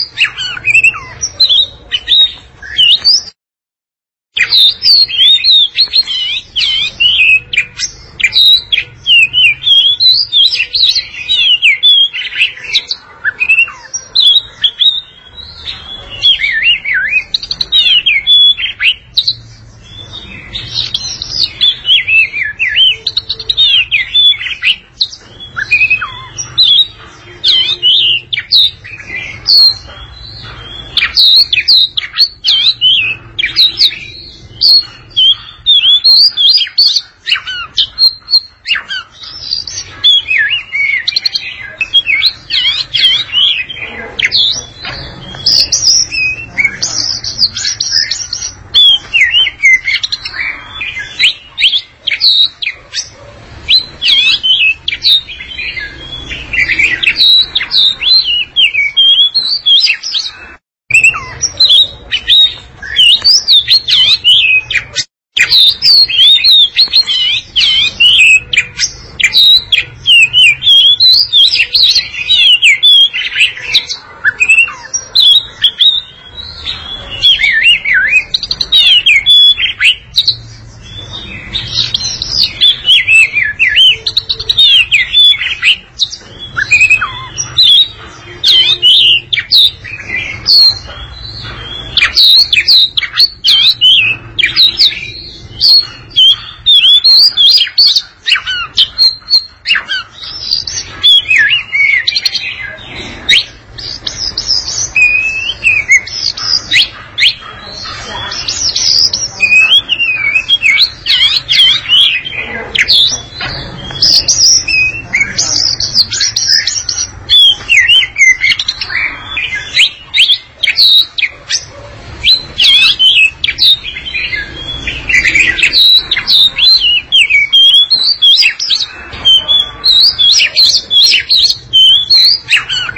you you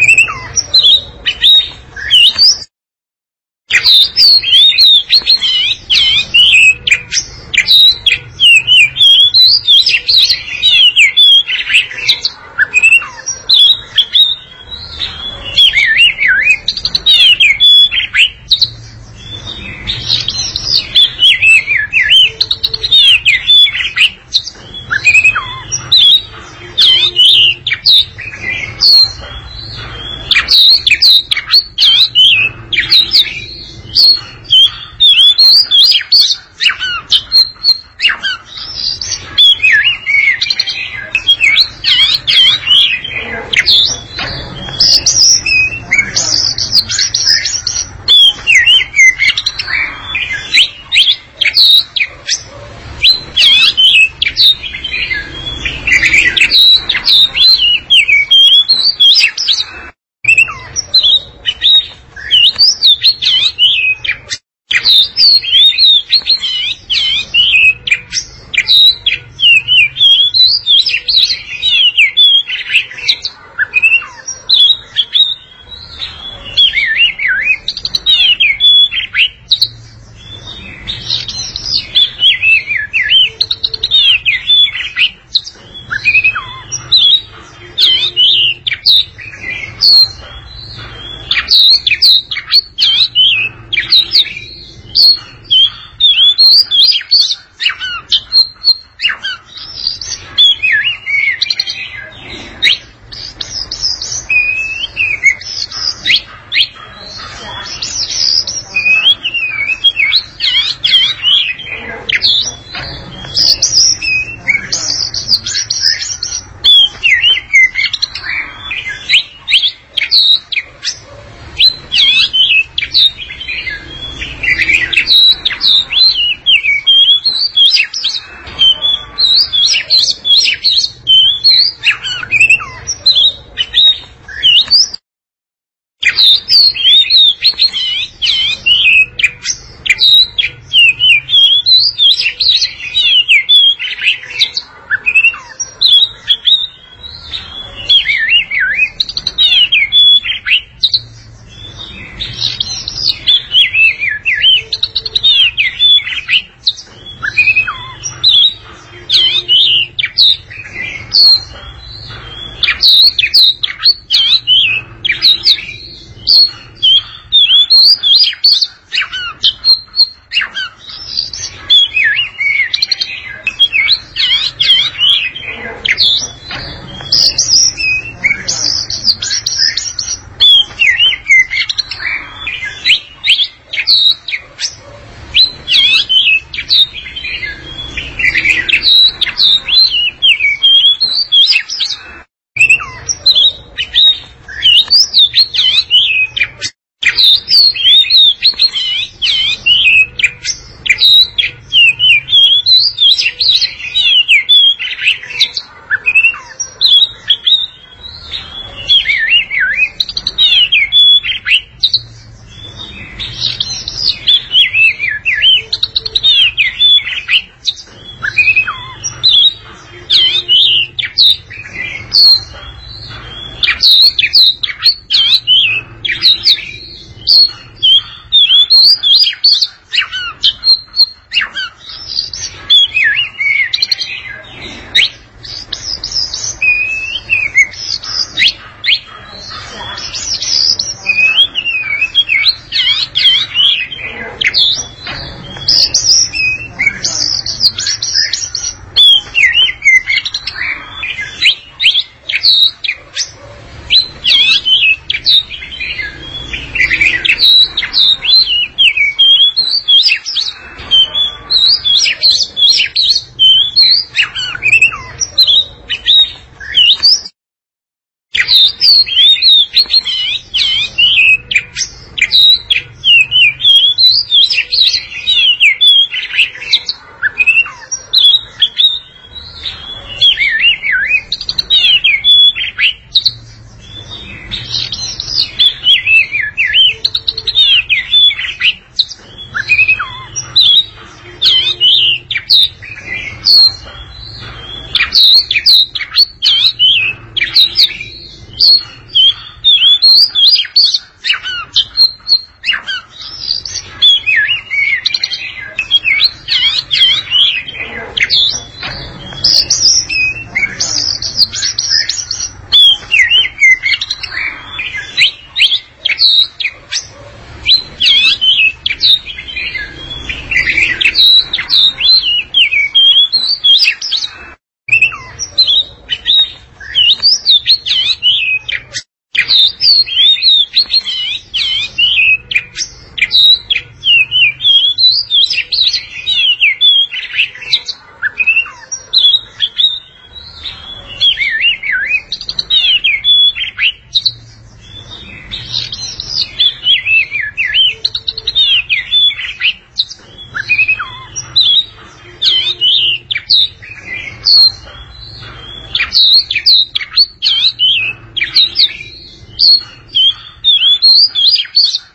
Thank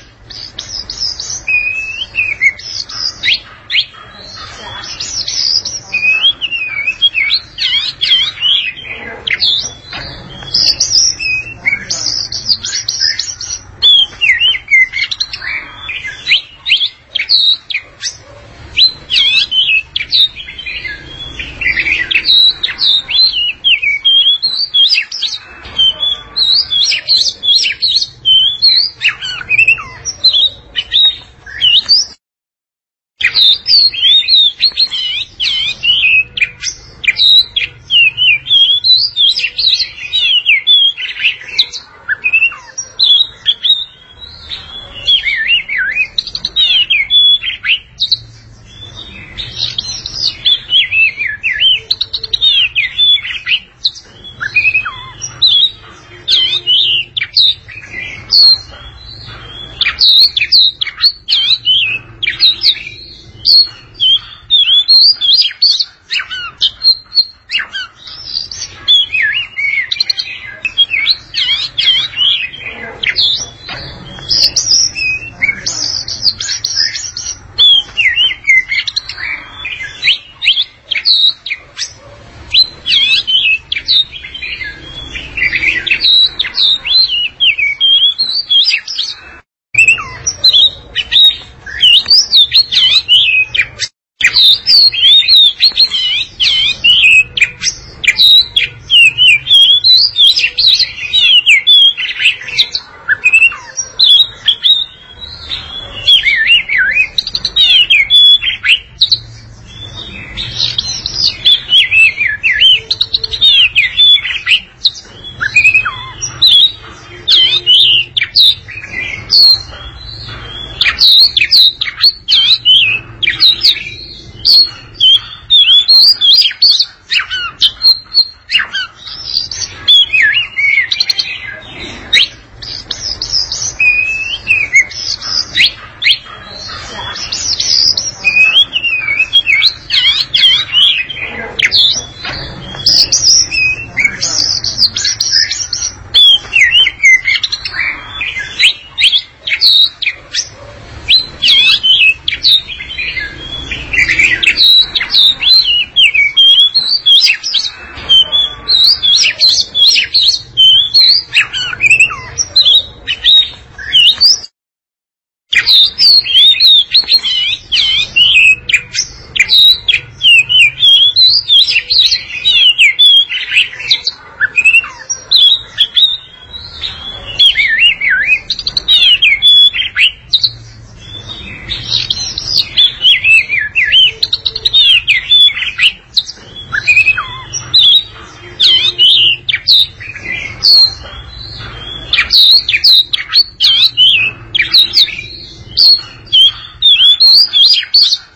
you. Thank you. あ! you house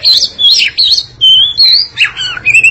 Thank you.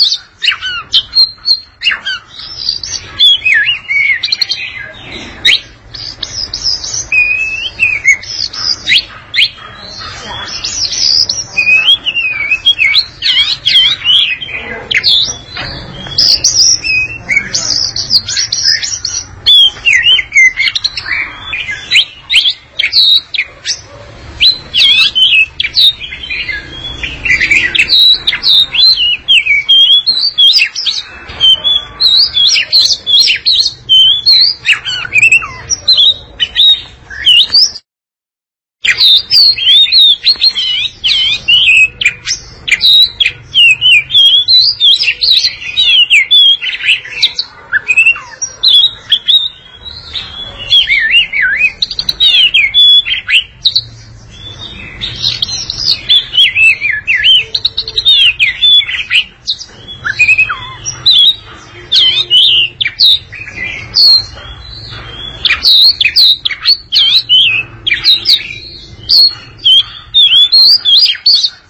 ピュー。us.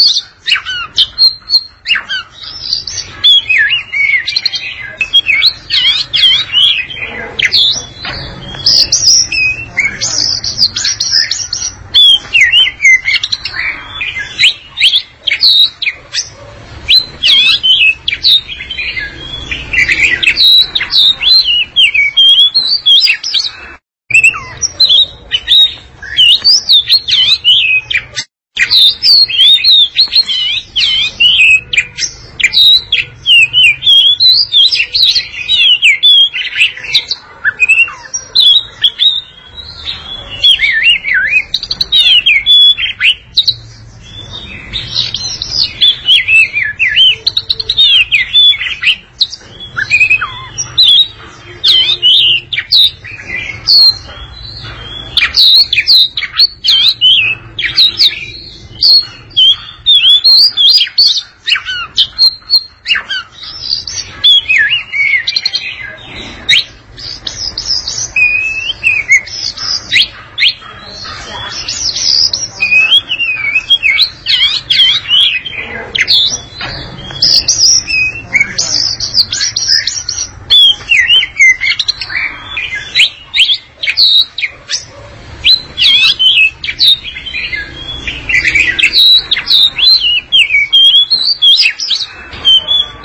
Yes